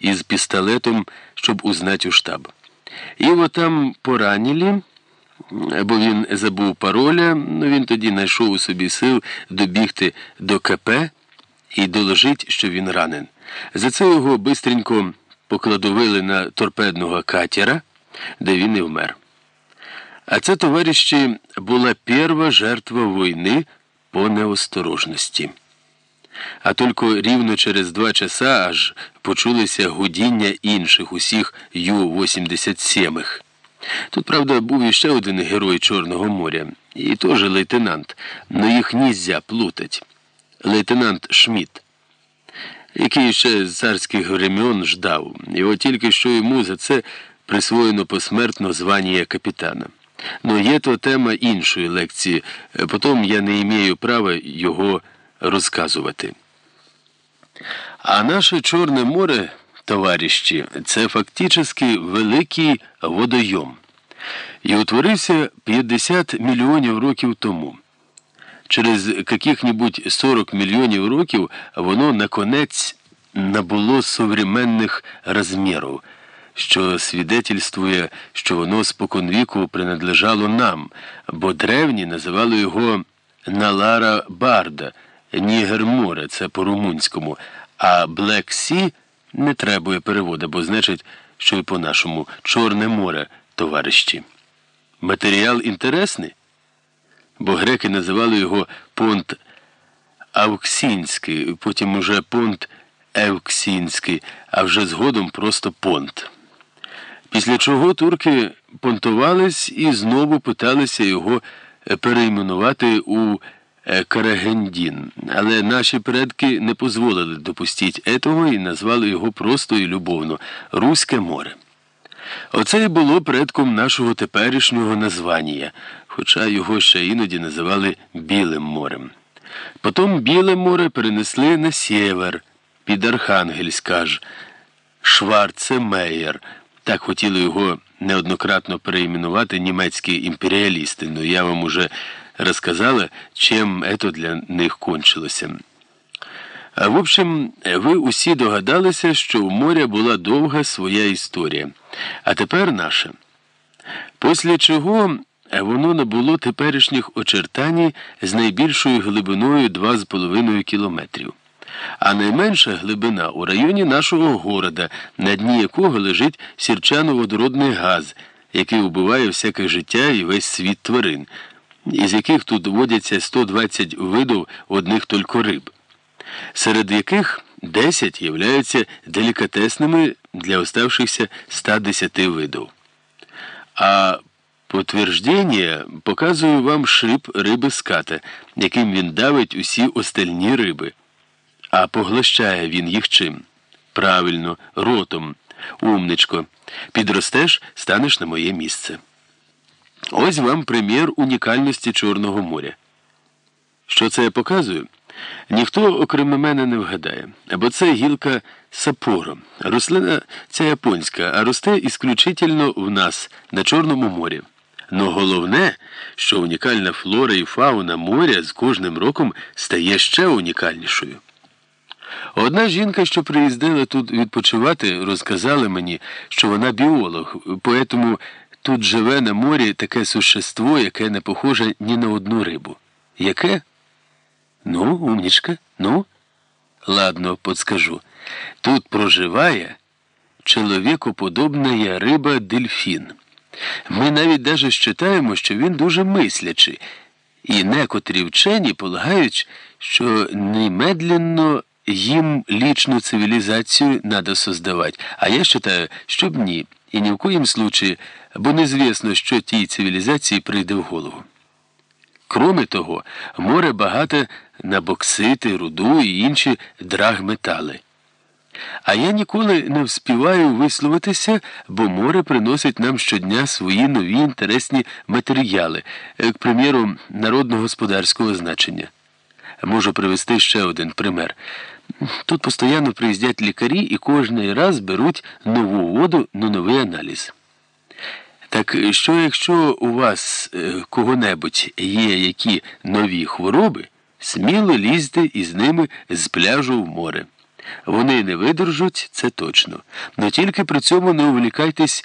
із пістолетом, щоб узнати у штаб. Його там поранили, бо він забув пароля, ну він тоді знайшов у собі сил добігти до КП і доложить, що він ранен. За це його бистренько покладовили на торпедного катера, де він і вмер. А це, товариші, була перша жертва війни по неосторожності. А тільки рівно через два часа аж почулися гудіння інших усіх Ю-87. Тут, правда, був іще один герой Чорного моря, і теж лейтенант, но їх нельзя плутать. Лейтенант Шмідт, який ще з царських времен ждав, його тільки що йому за це присвоєно посмертно звання капітана. Но є то тема іншої лекції, потім я не маю права його розказувати. А наше Чорне море, товариші, це фактично великий водойом. І утворився 50 мільйонів років тому. Через яких-небудь 40 мільйонів років воно наконець набуло современних розмірів, що свідетельствує, що воно споконвіку принадлежало нам, бо древні називали його Налара Барда, Нігер-море, це по-румунському, а Блек Сі не требує переводу, бо значить, що й по-нашому Чорне море, товариші. Матеріал інтересний? Бо греки називали його понт Авксінський, потім уже понт Евксінський, а вже згодом просто понт. Після чого турки понтувались і знову питалися його перейменувати у Карагендін, але наші предки не дозволили допустити етого і назвали його просто і любовно Руське море. Оце і було предком нашого теперішнього названня, хоча його ще іноді називали Білим морем. Потім Біле море перенесли на сєвер, під Архангельськ аж, Шварцемеєр. Так хотіли його неоднократно переіменувати німецькі імперіалісти, ну я вам уже розказала, чим це для них кончилося. В общем, ви усі догадалися, що у моря була довга своя історія, а тепер наша. Після чого воно набуло теперішніх очертань з найбільшою глибиною 2,5 кілометрів. А найменша глибина у районі нашого города, на дні якого лежить сірчано-водородний газ, який вбиває всяке життя і весь світ тварин, із яких тут водяться 120 видів одних тільки риб серед яких 10 являються делікатесними для оставшихся 110 видів. А потвердження показую вам шип риби ската, яким він давить усі остальні риби. А поглощає він їх чим? Правильно, ротом, умничко. Підростеш, станеш на моє місце. Ось вам примір унікальності Чорного моря. Що це я показую? Ніхто, окрім мене, не вгадає, бо це гілка сапоро. Рослина ця японська, а росте ісключительно в нас на Чорному морі. Но головне, що унікальна флора і фауна моря з кожним роком стає ще унікальнішою. Одна жінка, що приїздила тут відпочивати, розказала мені, що вона біолог, поэтому тут живе на морі таке существо, яке не похоже ні на одну рибу. Яке? Ну, умничка, ну? Ладно, подскажу. Тут проживає чоловікоподобна риба дельфін. Ми навіть даже считаємо, що він дуже мислячий, і некотрі вчені полагають, що немедленно їм лічну цивілізацію надо создавати, а я вважаю, що б ні, і ні в коїм случаї, бо незвісно, що тій цивілізації прийде в голову. Кроме того, море багате на боксити, руду і інші драгметали. А я ніколи не вспіваю висловитися, бо море приносить нам щодня свої нові інтересні матеріали, к приміру, народно-господарського значення. Можу привести ще один пример. Тут постійно приїздять лікарі і кожний раз беруть нову воду на новий аналіз. Так що, якщо у вас кого-небудь є які нові хвороби, сміло лізьте із ними з пляжу в море. Вони не видержуть, це точно. Но тільки при цьому не увлікайтесь